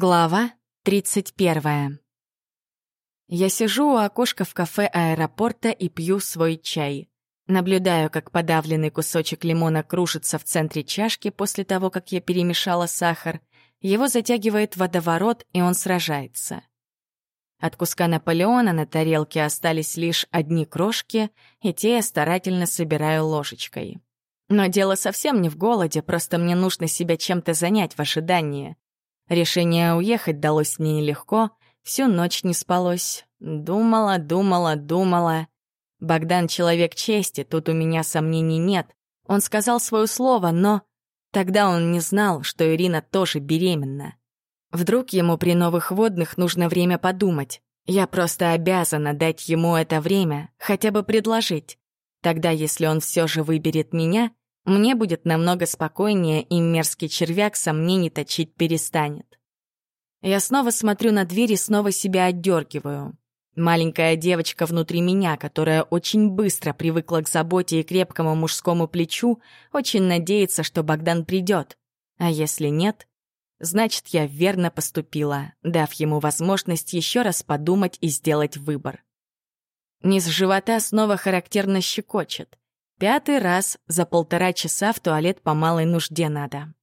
Глава 31. Я сижу у окошка в кафе аэропорта и пью свой чай. Наблюдаю, как подавленный кусочек лимона кружится в центре чашки после того, как я перемешала сахар. Его затягивает водоворот, и он сражается. От куска Наполеона на тарелке остались лишь одни крошки, и те я старательно собираю ложечкой. Но дело совсем не в голоде, просто мне нужно себя чем-то занять в ожидании. Решение уехать далось мне нелегко, всю ночь не спалось. Думала, думала, думала. Богдан — человек чести, тут у меня сомнений нет. Он сказал свое слово, но... Тогда он не знал, что Ирина тоже беременна. Вдруг ему при новых водных нужно время подумать. Я просто обязана дать ему это время, хотя бы предложить. Тогда, если он все же выберет меня, мне будет намного спокойнее, и мерзкий червяк сомнений точить перестанет. Я снова смотрю на дверь и снова себя отдергиваю. Маленькая девочка внутри меня, которая очень быстро привыкла к заботе и крепкому мужскому плечу, очень надеется, что Богдан придет. А если нет, значит, я верно поступила, дав ему возможность еще раз подумать и сделать выбор. Низ живота снова характерно щекочет. Пятый раз за полтора часа в туалет по малой нужде надо.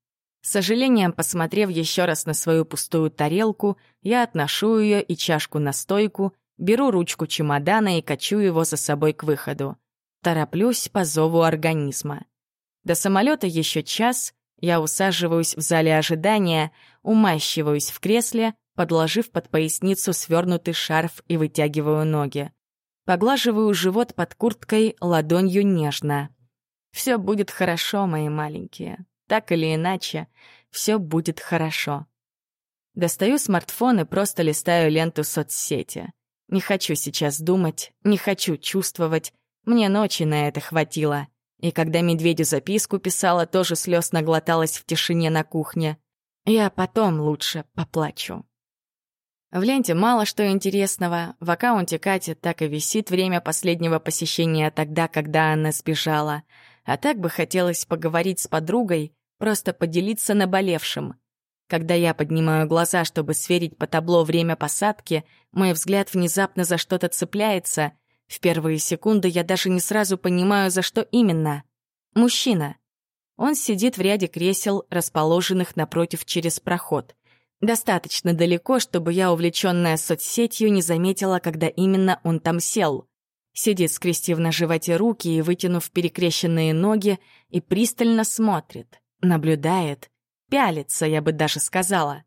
С сожалением, посмотрев еще раз на свою пустую тарелку, я отношу ее и чашку на стойку, беру ручку чемодана и качу его за собой к выходу. Тороплюсь по зову организма. До самолета еще час, я усаживаюсь в зале ожидания, умащиваюсь в кресле, подложив под поясницу свернутый шарф и вытягиваю ноги. Поглаживаю живот под курткой ладонью нежно. Все будет хорошо, мои маленькие. Так или иначе, все будет хорошо. Достаю смартфон и просто листаю ленту соцсети. Не хочу сейчас думать, не хочу чувствовать. Мне ночи на это хватило. И когда медведю записку писала, тоже слез наглоталась в тишине на кухне. Я потом лучше поплачу. В ленте мало что интересного. В аккаунте Кати так и висит время последнего посещения тогда, когда она сбежала. А так бы хотелось поговорить с подругой, просто поделиться наболевшим. Когда я поднимаю глаза, чтобы сверить по табло время посадки, мой взгляд внезапно за что-то цепляется. В первые секунды я даже не сразу понимаю, за что именно. Мужчина. Он сидит в ряде кресел, расположенных напротив через проход — Достаточно далеко, чтобы я, увлеченная соцсетью, не заметила, когда именно он там сел. Сидит, скрестив на животе руки и вытянув перекрещенные ноги, и пристально смотрит, наблюдает, пялится, я бы даже сказала.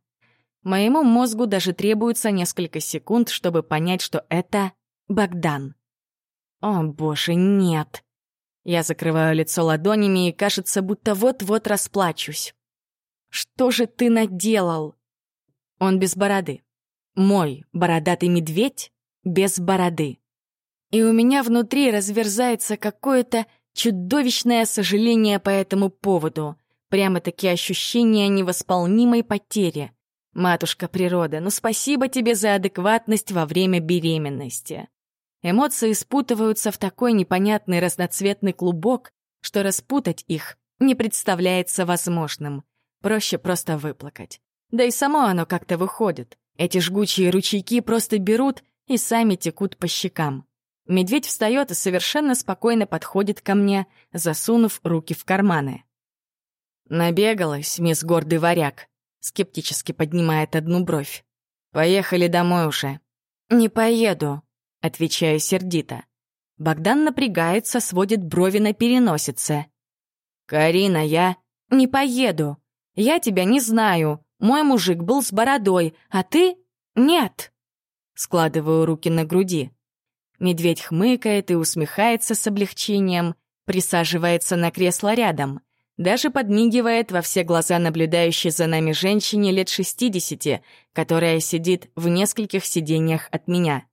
Моему мозгу даже требуется несколько секунд, чтобы понять, что это Богдан. О, боже, нет. Я закрываю лицо ладонями и кажется, будто вот-вот расплачусь. Что же ты наделал? Он без бороды. Мой бородатый медведь без бороды. И у меня внутри разверзается какое-то чудовищное сожаление по этому поводу. Прямо-таки ощущение невосполнимой потери. Матушка природа, ну спасибо тебе за адекватность во время беременности. Эмоции спутываются в такой непонятный разноцветный клубок, что распутать их не представляется возможным. Проще просто выплакать. Да и само оно как-то выходит. Эти жгучие ручейки просто берут и сами текут по щекам. Медведь встает и совершенно спокойно подходит ко мне, засунув руки в карманы. «Набегалась, мисс Гордый Варяг», — скептически поднимает одну бровь. «Поехали домой уже». «Не поеду», — отвечаю сердито. Богдан напрягается, сводит брови на переносице. «Карина, я...» «Не поеду. Я тебя не знаю. Мой мужик был с бородой, а ты — нет!» Складываю руки на груди. Медведь хмыкает и усмехается с облегчением, присаживается на кресло рядом, даже подмигивает во все глаза наблюдающей за нами женщине лет шестидесяти, которая сидит в нескольких сиденьях от меня.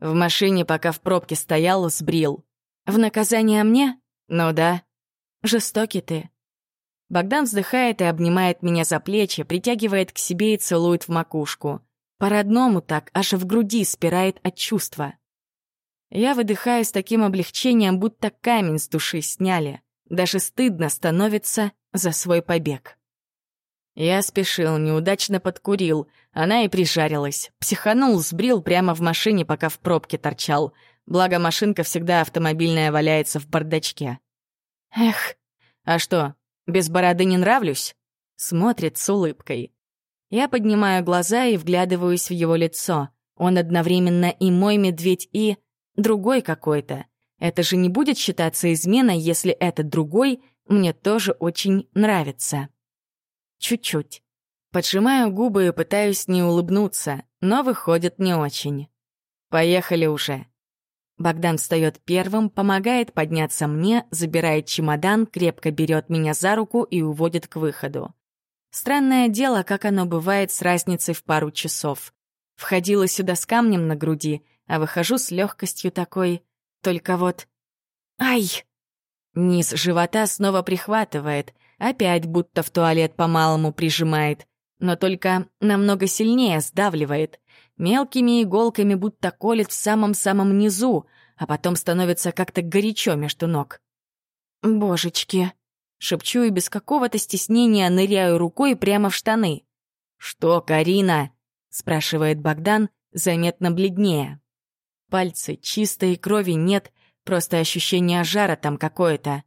В машине, пока в пробке стоял, сбрил. В наказание мне? Ну да. Жестокий ты. Богдан вздыхает и обнимает меня за плечи, притягивает к себе и целует в макушку. По-родному так, аж в груди спирает от чувства. Я выдыхаю с таким облегчением, будто камень с души сняли. Даже стыдно становится за свой побег. Я спешил, неудачно подкурил. Она и прижарилась. Психанул, сбрил прямо в машине, пока в пробке торчал. Благо, машинка всегда автомобильная валяется в бардачке. Эх, а что, без бороды не нравлюсь? Смотрит с улыбкой. Я поднимаю глаза и вглядываюсь в его лицо. Он одновременно и мой медведь, и... другой какой-то. Это же не будет считаться изменой, если этот другой мне тоже очень нравится. Чуть-чуть. Поджимаю губы и пытаюсь не улыбнуться, но выходит не очень. Поехали уже. Богдан встает первым, помогает подняться мне, забирает чемодан, крепко берет меня за руку и уводит к выходу. Странное дело, как оно бывает с разницей в пару часов. Входила сюда с камнем на груди, а выхожу с легкостью такой. Только вот... Ай! Низ живота снова прихватывает, опять будто в туалет по-малому прижимает, но только намного сильнее сдавливает. Мелкими иголками будто колет в самом-самом низу, а потом становится как-то горячо между ног. «Божечки!» — шепчу и без какого-то стеснения ныряю рукой прямо в штаны. «Что, Карина?» — спрашивает Богдан, заметно бледнее. Пальцы чистой крови нет, Просто ощущение жара там какое-то.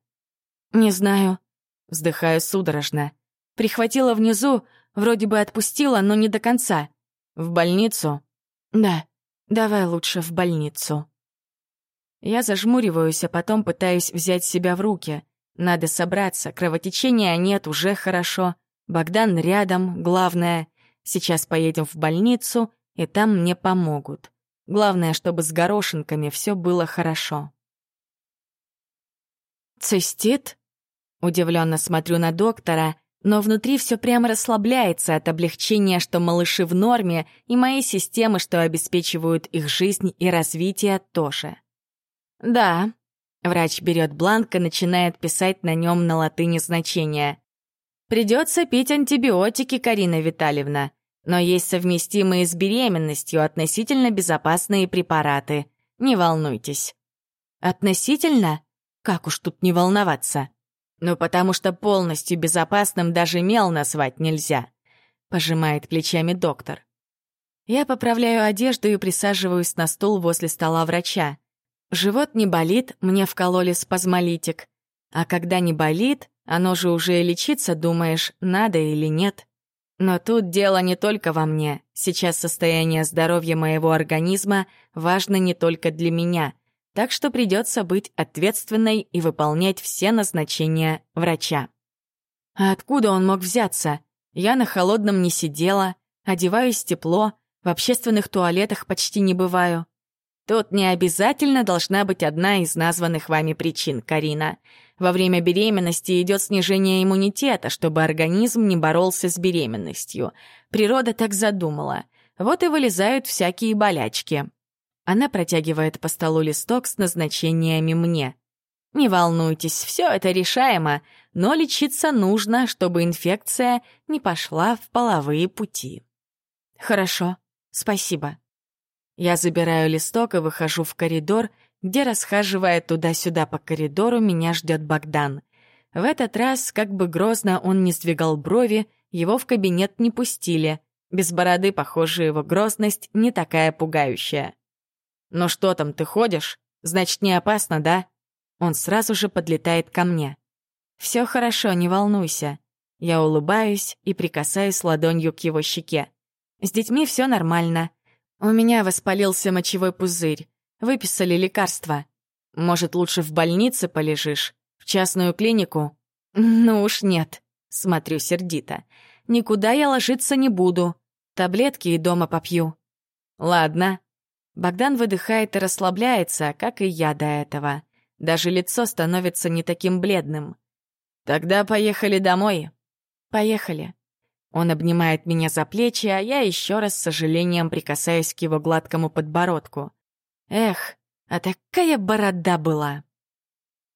Не знаю. Вздыхаю судорожно. Прихватила внизу, вроде бы отпустила, но не до конца. В больницу? Да. Давай лучше в больницу. Я зажмуриваюсь, а потом пытаюсь взять себя в руки. Надо собраться, кровотечения нет, уже хорошо. Богдан рядом, главное. Сейчас поедем в больницу, и там мне помогут. Главное, чтобы с горошинками все было хорошо. «Цистит?» Удивленно смотрю на доктора, но внутри все прямо расслабляется от облегчения, что малыши в норме, и мои системы, что обеспечивают их жизнь и развитие, тоже. «Да». Врач берет бланк и начинает писать на нем на латыни значения. «Придется пить антибиотики, Карина Витальевна, но есть совместимые с беременностью относительно безопасные препараты. Не волнуйтесь». «Относительно?» Как уж тут не волноваться? Ну, потому что полностью безопасным даже мел назвать нельзя. Пожимает плечами доктор. Я поправляю одежду и присаживаюсь на стул возле стола врача. Живот не болит, мне вкололи спазмолитик. А когда не болит, оно же уже лечиться, думаешь, надо или нет. Но тут дело не только во мне. Сейчас состояние здоровья моего организма важно не только для меня — так что придется быть ответственной и выполнять все назначения врача. А откуда он мог взяться? Я на холодном не сидела, одеваюсь тепло, в общественных туалетах почти не бываю. Тут не обязательно должна быть одна из названных вами причин, Карина. Во время беременности идет снижение иммунитета, чтобы организм не боролся с беременностью. Природа так задумала. Вот и вылезают всякие болячки. Она протягивает по столу листок с назначениями мне. «Не волнуйтесь, все это решаемо, но лечиться нужно, чтобы инфекция не пошла в половые пути». «Хорошо, спасибо». Я забираю листок и выхожу в коридор, где, расхаживая туда-сюда по коридору, меня ждет Богдан. В этот раз, как бы грозно он не сдвигал брови, его в кабинет не пустили. Без бороды, похоже, его грозность не такая пугающая. «Ну что там, ты ходишь? Значит, не опасно, да?» Он сразу же подлетает ко мне. «Все хорошо, не волнуйся». Я улыбаюсь и прикасаюсь ладонью к его щеке. «С детьми все нормально. У меня воспалился мочевой пузырь. Выписали лекарства. Может, лучше в больнице полежишь? В частную клинику?» «Ну уж нет», — смотрю сердито. «Никуда я ложиться не буду. Таблетки и дома попью». «Ладно», Богдан выдыхает и расслабляется, как и я до этого. Даже лицо становится не таким бледным. «Тогда поехали домой». «Поехали». Он обнимает меня за плечи, а я еще раз с сожалением прикасаюсь к его гладкому подбородку. «Эх, а такая борода была!»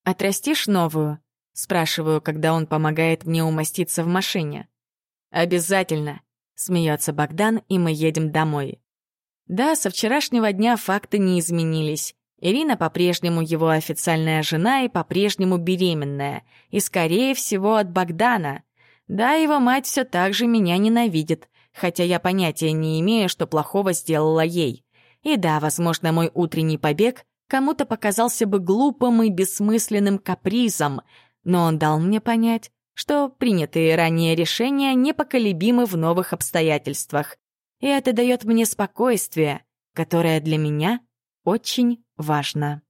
«Отрастишь новую?» — спрашиваю, когда он помогает мне умоститься в машине. «Обязательно», — смеется Богдан, и мы едем домой. Да, со вчерашнего дня факты не изменились. Ирина по-прежнему его официальная жена и по-прежнему беременная. И, скорее всего, от Богдана. Да, его мать все так же меня ненавидит, хотя я понятия не имею, что плохого сделала ей. И да, возможно, мой утренний побег кому-то показался бы глупым и бессмысленным капризом, но он дал мне понять, что принятые ранее решения непоколебимы в новых обстоятельствах. И это дает мне спокойствие, которое для меня очень важно.